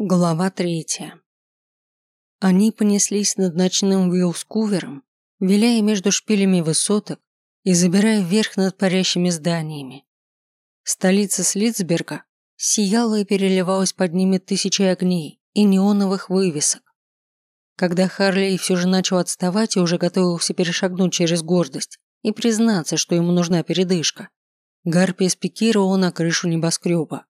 Глава третья. Они понеслись над ночным Вилскувером, виляя между шпилями высоток и забирая вверх над парящими зданиями. Столица Слицберга сияла и переливалась под ними тысячи огней и неоновых вывесок. Когда Харлей все же начал отставать и уже готовился перешагнуть через гордость и признаться, что ему нужна передышка, Гарпия спикировала на крышу небоскреба.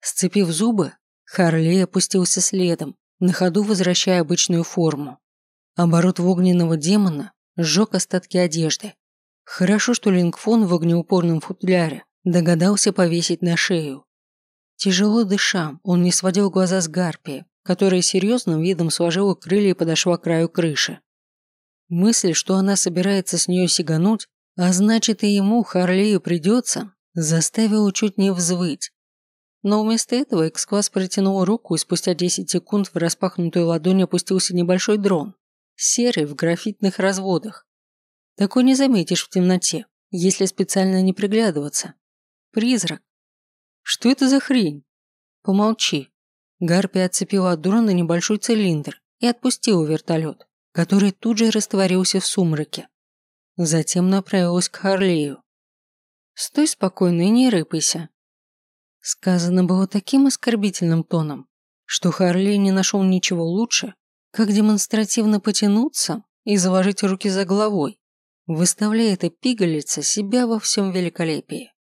Сцепив зубы, Харлей опустился следом, на ходу возвращая обычную форму. Оборот в огненного демона сжег остатки одежды. Хорошо, что Лингфон в огнеупорном футляре догадался повесить на шею. Тяжело дыша, он не сводил глаза с Гарпии, которая серьезным видом сложила крылья и подошла к краю крыши. Мысль, что она собирается с нее сигануть, а значит и ему, Харлею, придется, заставила чуть не взвыть. Но вместо этого эксквас протянул руку, и спустя 10 секунд в распахнутую ладонь опустился небольшой дрон, серый в графитных разводах. Такой не заметишь в темноте, если специально не приглядываться. Призрак. Что это за хрень? Помолчи. Гарпи отцепила от дрона небольшой цилиндр и отпустила вертолет, который тут же растворился в сумраке. Затем направилась к Харлею. «Стой спокойно и не рыпайся», Сказано было таким оскорбительным тоном, что Харли не нашел ничего лучше, как демонстративно потянуться и заложить руки за головой, выставляя эта пигалица себя во всем великолепии.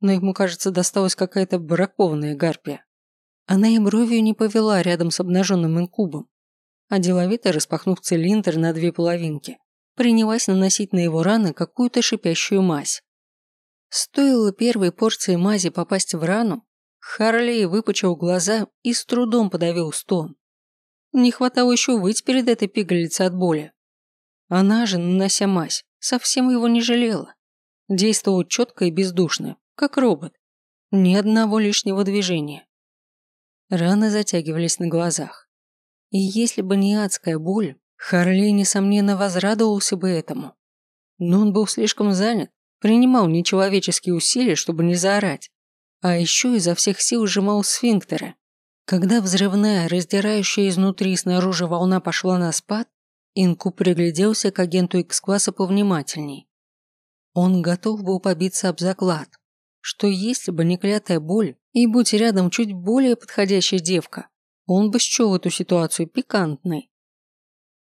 Но ему, кажется, досталась какая-то бракованная гарпия. Она и бровью не повела рядом с обнаженным инкубом, а деловито распахнув цилиндр на две половинки, принялась наносить на его раны какую-то шипящую мазь. Стоило первой порции мази попасть в рану, Харлей выпучил глаза и с трудом подавил стон. Не хватало еще выть перед этой пигалицей от боли. Она же, нанося мазь, совсем его не жалела. Действовал четко и бездушно, как робот. Ни одного лишнего движения. Раны затягивались на глазах. И если бы не адская боль, Харлей, несомненно, возрадовался бы этому. Но он был слишком занят, Принимал нечеловеческие усилия, чтобы не заорать. А еще изо всех сил сжимал сфинктеры. Когда взрывная, раздирающая изнутри и снаружи волна пошла на спад, Инку пригляделся к агенту X-класса повнимательней. Он готов был побиться об заклад, что если бы не клятая боль и будь рядом чуть более подходящая девка, он бы счел эту ситуацию пикантной.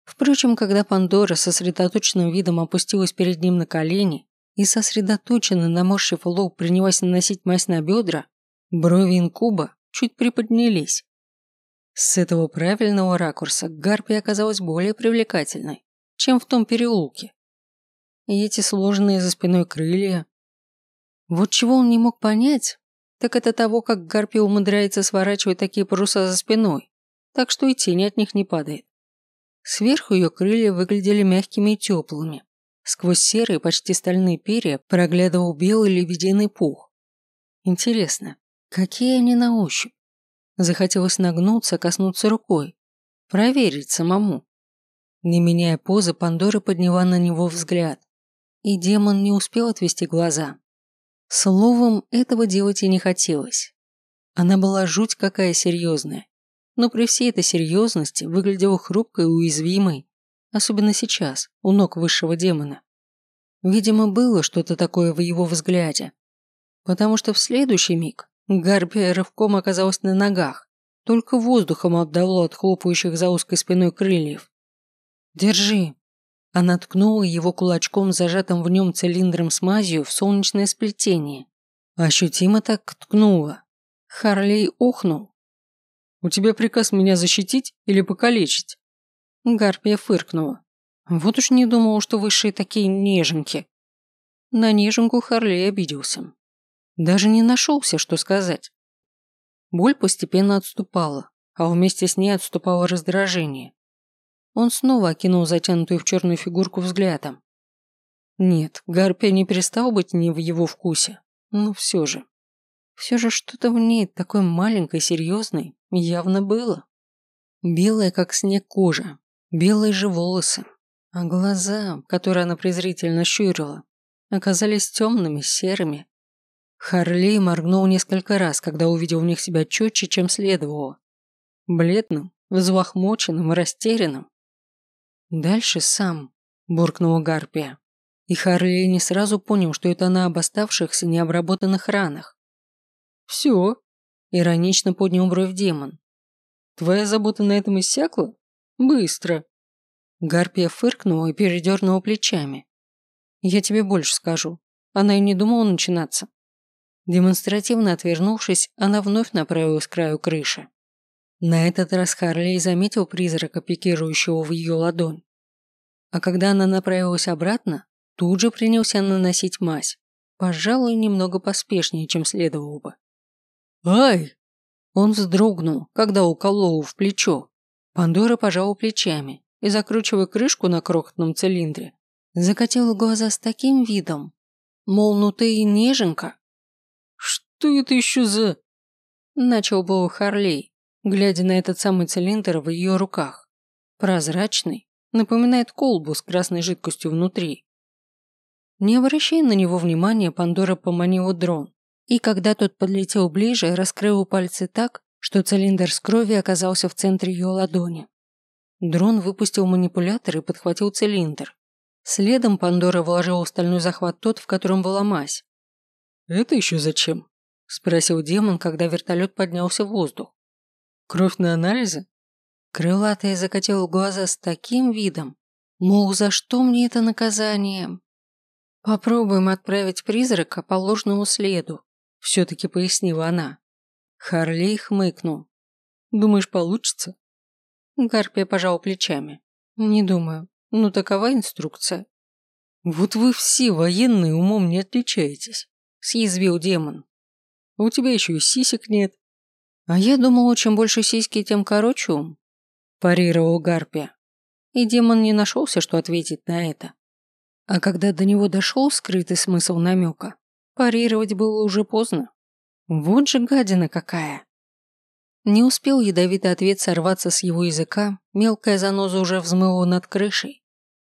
Впрочем, когда Пандора сосредоточенным видом опустилась перед ним на колени и сосредоточенно наморщив лоб принялась наносить мазь на бедра, брови инкуба чуть приподнялись. С этого правильного ракурса гарпия оказалась более привлекательной, чем в том переулке. И эти сложенные за спиной крылья. Вот чего он не мог понять, так это того, как гарпия умудряется сворачивать такие паруса за спиной, так что и тень от них не падает. Сверху ее крылья выглядели мягкими и теплыми, Сквозь серые, почти стальные перья проглядывал белый лебединый пух. Интересно, какие они на ощупь? Захотелось нагнуться, коснуться рукой. Проверить самому. Не меняя позы, Пандора подняла на него взгляд. И демон не успел отвести глаза. Словом, этого делать и не хотелось. Она была жуть какая серьезная. Но при всей этой серьезности выглядела хрупкой и уязвимой, особенно сейчас, у ног высшего демона. Видимо, было что-то такое в его взгляде, потому что в следующий миг Гарпия рывком оказалась на ногах, только воздухом обдало от хлопающих за узкой спиной крыльев. «Держи!» Она ткнула его кулачком, зажатым в нем цилиндром с мазью, в солнечное сплетение. Ощутимо так ткнула. Харлей ухнул. «У тебя приказ меня защитить или покалечить?» Гарпия фыркнула. Вот уж не думал, что высшие такие неженки. На неженку Харлей обиделся. Даже не нашелся, что сказать. Боль постепенно отступала, а вместе с ней отступало раздражение. Он снова окинул затянутую в черную фигурку взглядом. Нет, Гарпия не перестал быть не в его вкусе, но все же. Все же что-то в ней такой маленькой, серьезной явно было. Белая, как снег кожа, Белые же волосы, а глаза, которые она презрительно щурила, оказались темными, серыми. Харлей моргнул несколько раз, когда увидел в них себя четче, чем следовало. Бледным, взлохмоченным и растерянным. «Дальше сам», – буркнула Гарпия. И Харлей не сразу понял, что это она об оставшихся необработанных ранах. «Все», – иронично поднял бровь демон. «Твоя забота на этом иссякла? Быстро». Гарпия фыркнула и передернула плечами. «Я тебе больше скажу. Она и не думала начинаться». Демонстративно отвернувшись, она вновь направилась к краю крыши. На этот раз Харлей заметил призрака, пикирующего в ее ладонь. А когда она направилась обратно, тут же принялся наносить мазь. Пожалуй, немного поспешнее, чем следовало бы. «Ай!» Он вздрогнул, когда уколол в плечо. Пандора пожала плечами и, закручивая крышку на крохотном цилиндре, закатила глаза с таким видом, мол, ну ты и неженка. «Что это еще за...» Начал был Харлей, глядя на этот самый цилиндр в ее руках. Прозрачный, напоминает колбу с красной жидкостью внутри. Не обращая на него внимания, Пандора поманила дрон, и когда тот подлетел ближе, раскрыл пальцы так, что цилиндр с кровью оказался в центре ее ладони. Дрон выпустил манипулятор и подхватил цилиндр. Следом Пандора вложила в стальной захват тот, в котором была мазь. «Это еще зачем?» – спросил демон, когда вертолет поднялся в воздух. Кровь на анализы? Крылатая закатила глаза с таким видом, мол, за что мне это наказание? Попробуем отправить призрака по ложному следу, все-таки пояснила она. Харлей хмыкнул. Думаешь, получится? Гарпия пожал плечами. Не думаю. Ну, такова инструкция. Вот вы все военные умом не отличаетесь, съязвил демон. У тебя еще и сисек нет. «А я думала, чем больше сиськи, тем короче ум», – парировал Гарпия. И демон не нашелся, что ответить на это. А когда до него дошел скрытый смысл намека, парировать было уже поздно. Вот же гадина какая. Не успел ядовитый ответ сорваться с его языка, мелкая заноза уже взмыла над крышей.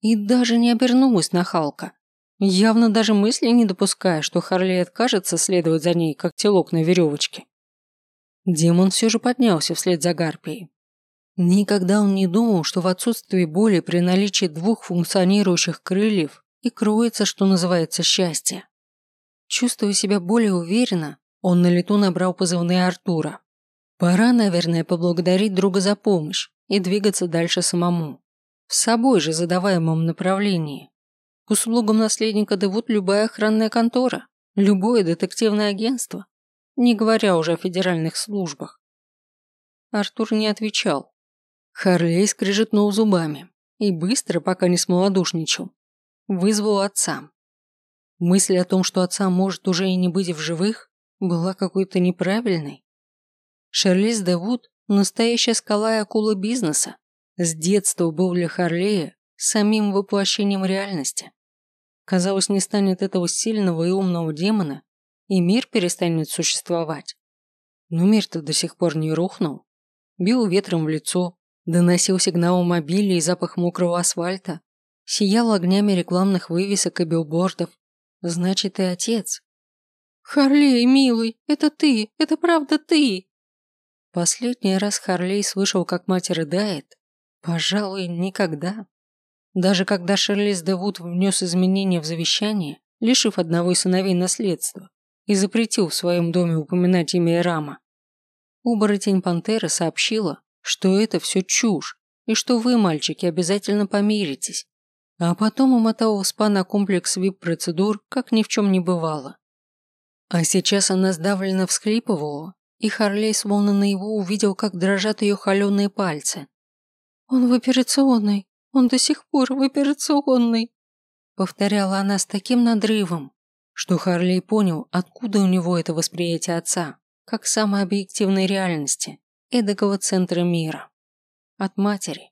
И даже не обернулась на Халка, явно даже мысли не допуская, что Харли откажется следовать за ней, как телок на веревочке. Демон все же поднялся вслед за Гарпией. Никогда он не думал, что в отсутствии боли при наличии двух функционирующих крыльев и кроется, что называется, счастье. Чувствуя себя более уверенно, он на лету набрал позывные Артура. Пора, наверное, поблагодарить друга за помощь и двигаться дальше самому. В собой же задаваемом направлении. К услугам наследника Девут любая охранная контора, любое детективное агентство, не говоря уже о федеральных службах. Артур не отвечал. Харлей скрежетнул зубами и быстро, пока не смолодушничал, вызвал отца. Мысль о том, что отца может уже и не быть в живых, была какой-то неправильной. Шарлиз Девуд – настоящая скала и акула бизнеса. С детства был для Харлея самим воплощением реальности. Казалось, не станет этого сильного и умного демона, и мир перестанет существовать. Но мир-то до сих пор не рухнул. Бил ветром в лицо, доносил сигнал мобиля и запах мокрого асфальта, сиял огнями рекламных вывесок и билбордов. Значит, и отец. «Харлей, милый, это ты, это правда ты!» Последний раз Харлей слышал, как мать рыдает, пожалуй, никогда. Даже когда Шерлис Девуд внес изменения в завещание, лишив одного из сыновей наследства, и запретил в своем доме упоминать имя Рама. Оборотень Пантеры сообщила, что это все чушь, и что вы, мальчики, обязательно помиритесь. А потом умотала в спа на комплекс вип-процедур, как ни в чем не бывало. А сейчас она сдавленно всхлипывала, и Харлей словно на его увидел, как дрожат ее холеные пальцы. «Он в операционной, он до сих пор в операционной», повторяла она с таким надрывом, что Харлей понял, откуда у него это восприятие отца, как самой объективной реальности, эдакого центра мира. От матери.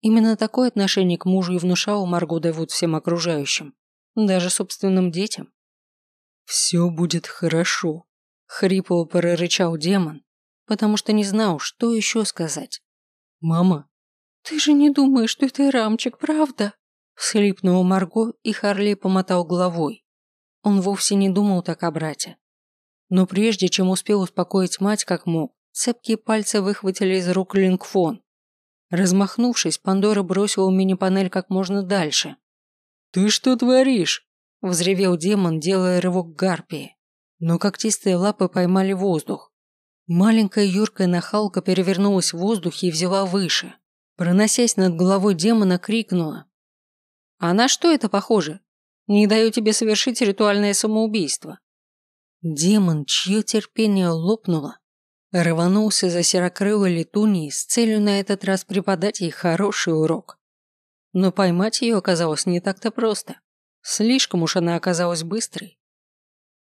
Именно такое отношение к мужу и внушал Марго Девуд всем окружающим, даже собственным детям. «Все будет хорошо», — хрипло прорычал демон, потому что не знал, что еще сказать. «Мама?» «Ты же не думаешь, что это рамчик, правда?» Всхлипнула Марго, и Харлей помотал головой. Он вовсе не думал так о брате. Но прежде чем успел успокоить мать как мог, цепкие пальцы выхватили из рук лингфон. Размахнувшись, Пандора бросила мини-панель как можно дальше. «Ты что творишь?» – взревел демон, делая рывок к гарпии. Но когтистые лапы поймали воздух. Маленькая юркая нахалка перевернулась в воздухе и взяла выше. Проносясь над головой демона, крикнула. «А на что это похоже? Не даю тебе совершить ритуальное самоубийство». Демон, чье терпение лопнуло, рванулся за серокрылой летуньей с целью на этот раз преподать ей хороший урок. Но поймать ее оказалось не так-то просто. Слишком уж она оказалась быстрой.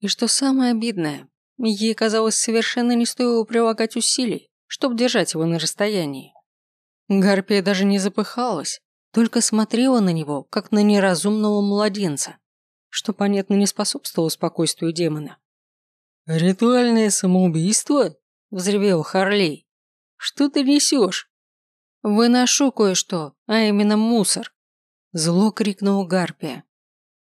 И что самое обидное, ей казалось совершенно не стоило прилагать усилий, чтобы держать его на расстоянии. Гарпия даже не запыхалась, только смотрела на него, как на неразумного младенца, что, понятно, не способствовало спокойствию демона. «Ритуальное самоубийство?» – взревел Харлей. «Что ты несешь?» «Выношу кое-что, а именно мусор», – зло крикнул Гарпия.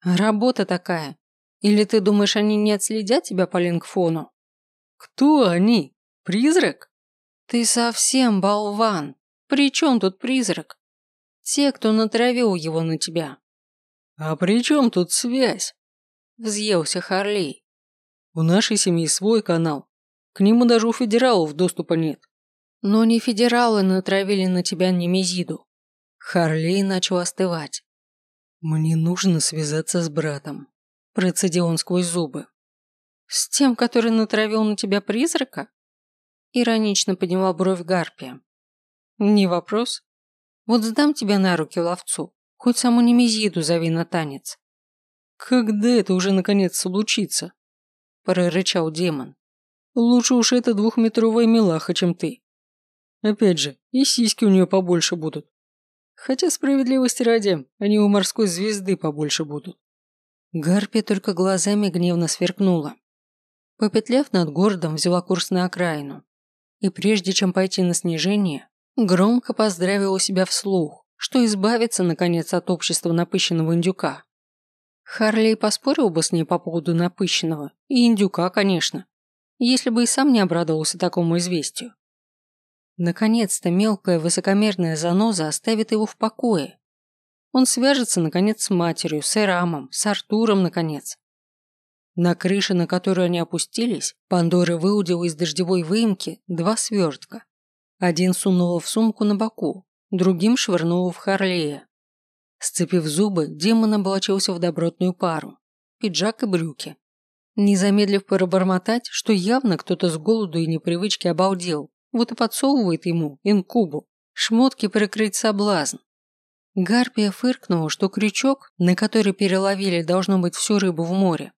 «Работа такая. Или ты думаешь, они не отследят тебя по лингфону?» «Кто они? Призрак?» «Ты совсем болван. При чем тут призрак? Те, кто натравил его на тебя». «А при чем тут связь?» Взъелся Харлей. У нашей семьи свой канал. К нему даже у федералов доступа нет. Но не федералы натравили на тебя Немезиду. Харлей начал остывать. Мне нужно связаться с братом. Процедил он сквозь зубы. С тем, который натравил на тебя призрака? Иронично подняла бровь Гарпия. Не вопрос. Вот сдам тебя на руки ловцу. Хоть саму Немезиду зови на танец. Когда это уже наконец случится? прорычал демон. Лучше уж эта двухметровая милаха, чем ты. Опять же, и сиськи у нее побольше будут. Хотя справедливости ради, они у морской звезды побольше будут. Гарпия только глазами гневно сверкнула. Попетляв над городом, взяла курс на окраину. И прежде чем пойти на снижение, громко поздравила себя вслух, что избавится, наконец, от общества напыщенного индюка. Харлей поспорил бы с ней по поводу напыщенного, и индюка, конечно, если бы и сам не обрадовался такому известию. Наконец-то мелкая высокомерная заноза оставит его в покое. Он свяжется, наконец, с матерью, с Эрамом, с Артуром, наконец. На крыше, на которую они опустились, Пандора выудила из дождевой выемки два свертка. Один сунула в сумку на боку, другим швырнула в Харлея. Сцепив зубы, демон облачился в добротную пару. Пиджак и брюки. Не замедлив пробормотать, что явно кто-то с голоду и непривычки обалдел, вот и подсовывает ему, инкубу, шмотки прикрыть соблазн. Гарпия фыркнула, что крючок, на который переловили должно быть всю рыбу в море,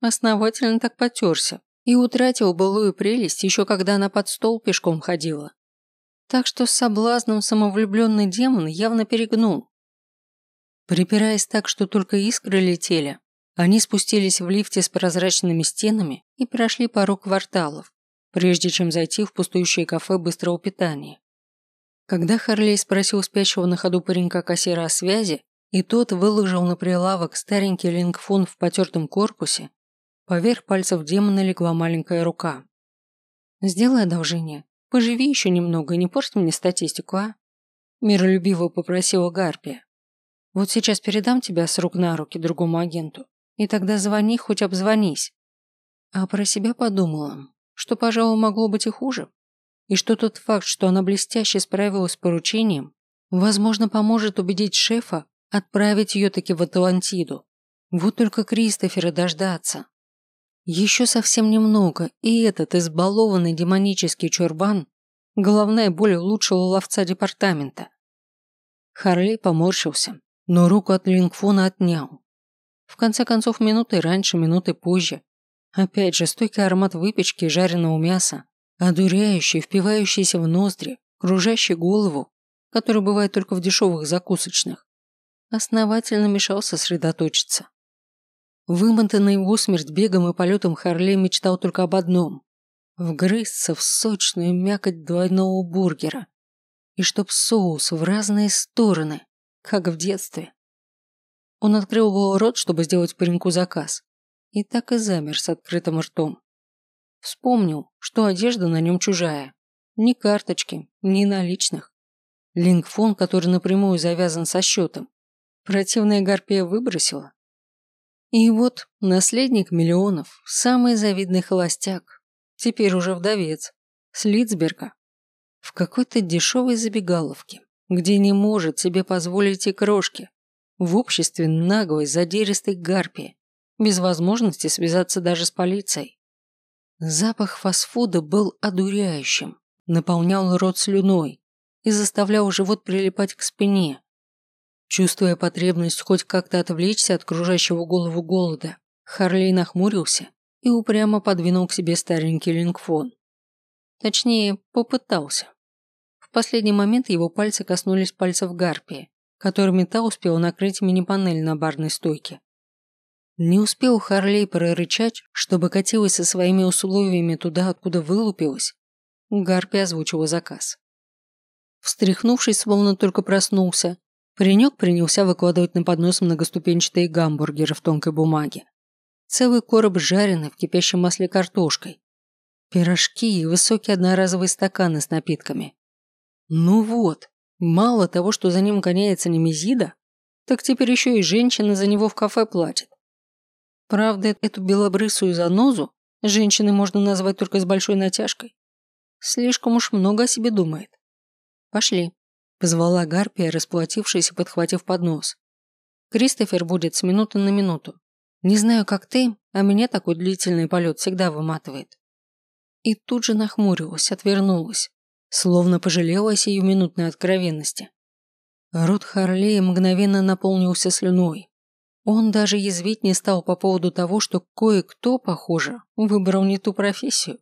основательно так потерся и утратил былую прелесть еще когда она под стол пешком ходила. Так что с соблазном самовлюбленный демон явно перегнул. Припираясь так, что только искры летели, они спустились в лифте с прозрачными стенами и прошли пару кварталов, прежде чем зайти в пустующее кафе быстрого питания. Когда Харлей спросил спящего на ходу паренька-кассира о связи, и тот выложил на прилавок старенький лингфон в потертом корпусе, поверх пальцев демона легла маленькая рука. «Сделай одолжение. Поживи еще немного и не порть мне статистику, а?» Миролюбиво попросила Гарпия. Вот сейчас передам тебя с рук на руки другому агенту, и тогда звони, хоть обзвонись. А про себя подумала, что, пожалуй, могло быть и хуже. И что тот факт, что она блестяще справилась с поручением, возможно, поможет убедить шефа отправить ее таки в Атлантиду. Вот только Кристофера дождаться. Еще совсем немного, и этот избалованный демонический чурбан – головная боль лучшего ловца департамента. Харлей поморщился, но руку от лингфона отнял. В конце концов, минуты раньше, минуты позже. Опять же, стойкий аромат выпечки и жареного мяса, одуряющий, впивающийся в ноздри, кружащий голову, который бывает только в дешевых закусочных, основательно мешал сосредоточиться. Вымотанный в усмерть бегом и полетом Харлей мечтал только об одном – вгрызться в сочную мякоть двойного бургера. И чтоб соус в разные стороны, как в детстве. Он открыл было рот, чтобы сделать пареньку заказ, и так и замер с открытым ртом. Вспомнил, что одежда на нем чужая, Ни карточки, ни наличных. Лингфон, который напрямую завязан со счетом. Противная гарпия выбросила. И вот наследник миллионов, самый завидный холостяк, теперь уже вдовец, с Литцберга, в какой-то дешевой забегаловке, где не может себе позволить и крошки, в обществе наглой задиристой гарпии, без возможности связаться даже с полицией. Запах фастфуда был одуряющим, наполнял рот слюной и заставлял живот прилипать к спине. Чувствуя потребность хоть как-то отвлечься от окружающего голову голода, Харлей нахмурился и упрямо подвинул к себе старенький лингфон. Точнее, попытался. В последний момент его пальцы коснулись пальцев гарпии, которыми та успела накрыть мини-панель на барной стойке. Не успел Харлей прорычать, чтобы катилась со своими условиями туда, откуда вылупилась. Гарпи озвучила заказ. Встряхнувшись, словно только проснулся, паренек принялся выкладывать на поднос многоступенчатые гамбургеры в тонкой бумаге. Целый короб жареный в кипящем масле картошкой. Пирожки и высокие одноразовые стаканы с напитками. Ну вот, мало того, что за ним гоняется Немезида, так теперь еще и женщина за него в кафе платит. Правда, эту белобрысую занозу женщиной можно назвать только с большой натяжкой. Слишком уж много о себе думает. Пошли, позвала Гарпия, расплатившись и подхватив поднос. Кристофер будет с минуты на минуту. Не знаю, как ты, а меня такой длительный полет всегда выматывает. И тут же нахмурилась, отвернулась, словно пожалела о сиюминутной откровенности. Рот Харлея мгновенно наполнился слюной, он даже язвить не стал по поводу того, что кое-кто, похоже, выбрал не ту профессию.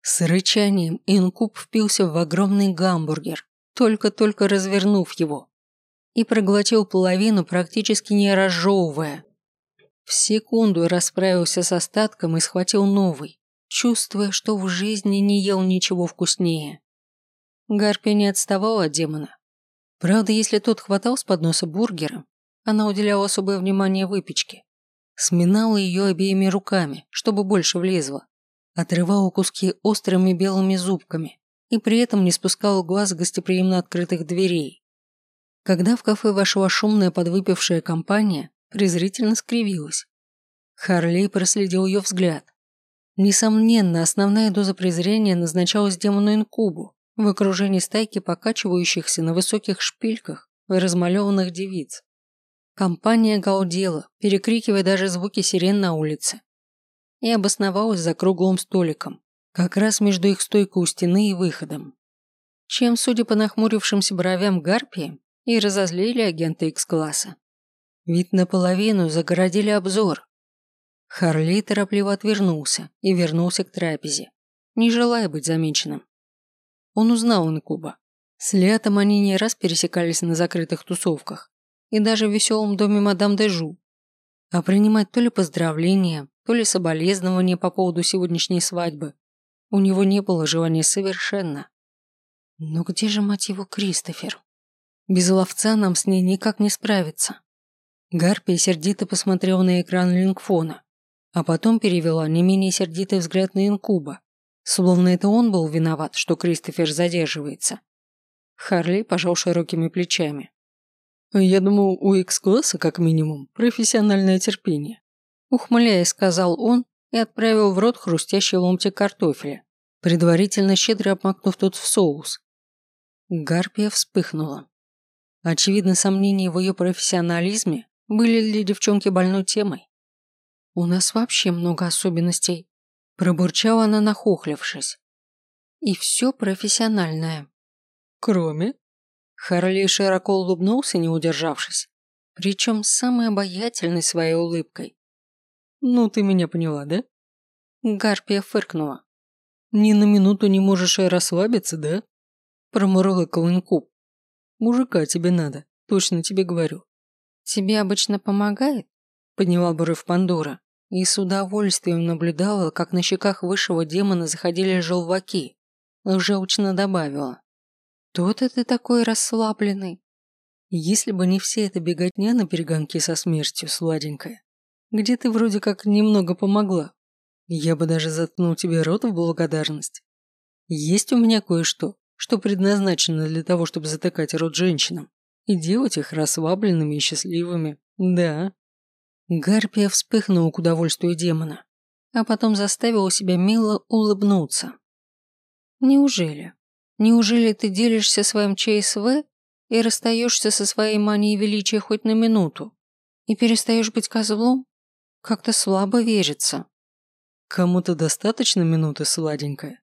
С рычанием инкуб впился в огромный гамбургер, только-только развернув его, и проглотил половину, практически не разжевывая. В секунду расправился с остатком и схватил новый, чувствуя, что в жизни не ел ничего вкуснее. Гарпия не отставал от демона. Правда, если тот хватал с подноса бургера, она уделяла особое внимание выпечке. Сминала ее обеими руками, чтобы больше влезла. Отрывала куски острыми белыми зубками и при этом не спускала глаз гостеприимно открытых дверей. Когда в кафе вошла шумная подвыпившая компания, презрительно скривилась. Харлей проследил ее взгляд. Несомненно, основная доза презрения назначалась демону Инкубу в окружении стайки покачивающихся на высоких шпильках размалеванных девиц. Компания галдела, перекрикивая даже звуки сирен на улице. И обосновалась за круглым столиком, как раз между их стойкой у стены и выходом. Чем, судя по нахмурившимся бровям гарпии, и разозлили агента X-класса. Ведь наполовину загородили обзор. Харли торопливо отвернулся и вернулся к трапезе, не желая быть замеченным. Он узнал Инкуба. С летом они не раз пересекались на закрытых тусовках, и даже в веселом доме мадам Дежу. А принимать то ли поздравления, то ли соболезнования по поводу сегодняшней свадьбы у него не было желания совершенно. Но где же, мать его, Кристофер? Без ловца нам с ней никак не справиться. Гарпия сердито посмотрела на экран лингфона, а потом перевела не менее сердитый взгляд на инкуба, словно это он был виноват, что Кристофер задерживается. Харли пожал широкими плечами. Я думал, у X-класса, как минимум, профессиональное терпение. Ухмыляясь, сказал он и отправил в рот хрустящий ломтик картофеля, предварительно щедро обмакнув тот в соус. Гарпия вспыхнула. Очевидно, сомнения в ее профессионализме были для девчонки больной темой. «У нас вообще много особенностей», – пробурчала она, нахохлившись. «И все профессиональное». «Кроме?» Харли широко улыбнулся, не удержавшись. Причем самой обаятельной своей улыбкой. «Ну, ты меня поняла, да?» Гарпия фыркнула. «Ни на минуту не можешь и расслабиться, да?» Промурлыкал инкуб. «Мужика тебе надо, точно тебе говорю». «Тебе обычно помогает?» Подняла бровь Пандора и с удовольствием наблюдала, как на щеках высшего демона заходили желваки. Желчно добавила. «То-то ты такой расслабленный. Если бы не все эта беготня на перегонки со смертью, сладенькая, где ты вроде как немного помогла, я бы даже заткнул тебе рот в благодарность». Есть у меня кое-что, что предназначено для того, чтобы затыкать рот женщинам и делать их расслабленными и счастливыми. Да. Гарпия вспыхнула к удовольствию демона, а потом заставила себя мило улыбнуться. Неужели? Неужели ты делишься своим ЧСВ и расстаешься со своей манией величия хоть на минуту? И перестаешь быть козлом? Как-то слабо верится. Кому-то достаточно минуты, сладенькая.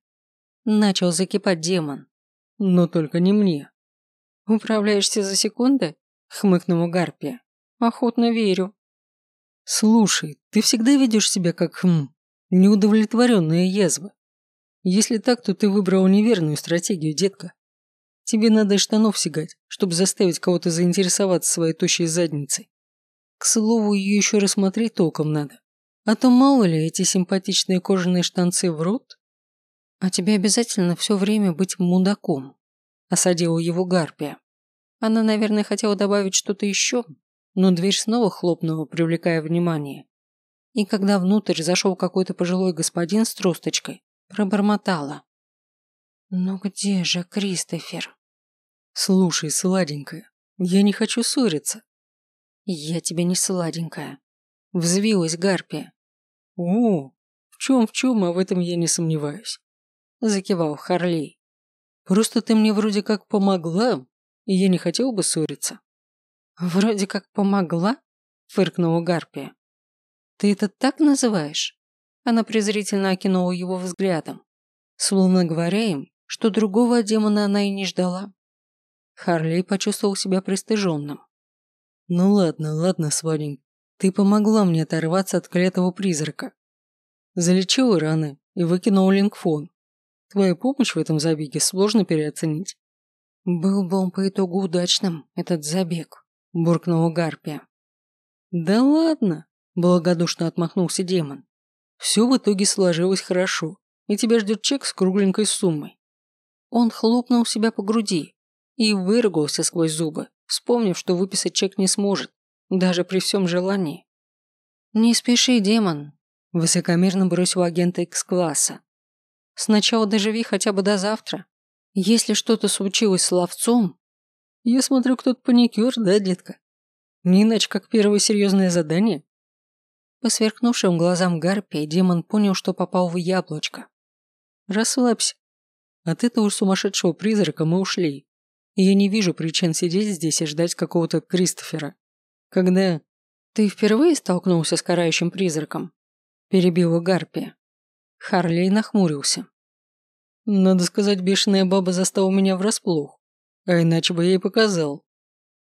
Начал закипать демон. Но только не мне. Управляешься за секунды? Хмыкнула Гарпия. Охотно верю. Слушай, ты всегда ведешь себя как, хм, неудовлетворенная язва. Если так, то ты выбрал неверную стратегию, детка. Тебе надо штанов сигать, чтобы заставить кого-то заинтересоваться своей тощей задницей. К слову, ее еще рассмотреть толком надо. А то мало ли эти симпатичные кожаные штанцы в рот. А тебе обязательно все время быть мудаком. Осадила его Гарпия. Она, наверное, хотела добавить что-то еще, но дверь снова хлопнула, привлекая внимание. И когда внутрь зашел какой-то пожилой господин с тросточкой, Пробормотала. «Ну где же Кристофер?» «Слушай, сладенькая, я не хочу ссориться». «Я тебе не сладенькая». Взвилась Гарпия. «О, в чем в чем, а в этом я не сомневаюсь», закивал Харлей. «Просто ты мне вроде как помогла, и я не хотел бы ссориться». «Вроде как помогла?» фыркнула Гарпия. «Ты это так называешь?» Она презрительно окинула его взглядом, словно говоря им, что другого демона она и не ждала. Харлей почувствовал себя пристыженным. «Ну ладно, ладно, Свадень, ты помогла мне оторваться от клятого призрака. Залечила раны и выкинула лингфон. Твою помощь в этом забеге сложно переоценить». «Был бы он по итогу удачным, этот забег», – буркнула Гарпия. «Да ладно», – благодушно отмахнулся демон. Все в итоге сложилось хорошо, и тебя ждет чек с кругленькой суммой. Он хлопнул себя по груди и выругался сквозь зубы, вспомнив, что выписать чек не сможет, даже при всем желании. «Не спеши, демон», – высокомерно бросил агента X-класса. «Сначала доживи хотя бы до завтра. Если что-то случилось с ловцом...» «Я смотрю, кто-то паникер, да, детка? Не иначе, как первое серьезное задание?» По сверкнувшим глазам Гарпия демон понял, что попал в яблочко. «Расслабься. От этого сумасшедшего призрака мы ушли. И я не вижу причин сидеть здесь и ждать какого-то Кристофера. Когда...» «Ты впервые столкнулся с карающим призраком?» Перебила Гарпия. Харлей нахмурился. «Надо сказать, бешеная баба застала меня врасплох. А иначе бы я ей показал».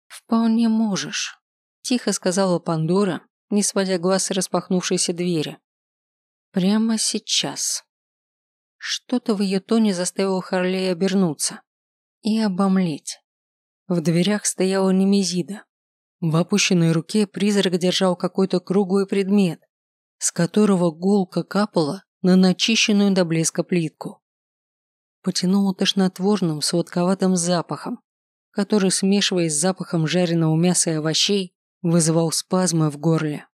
«Вполне можешь», – тихо сказала Пандора, не сводя глаз с распахнувшейся двери. Прямо сейчас. Что-то в ее тоне заставило Харлея обернуться и обомлеть. В дверях стояла Немезида. В опущенной руке призрак держал какой-то круглый предмет, с которого гулка капала на начищенную до блеска плитку. Потянуло тошнотворным сладковатым запахом, который, смешиваясь с запахом жареного мяса и овощей, вызывал спазмы в горле.